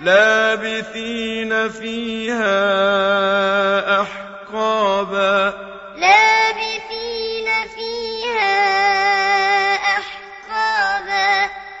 لابثين فيها أحقابا.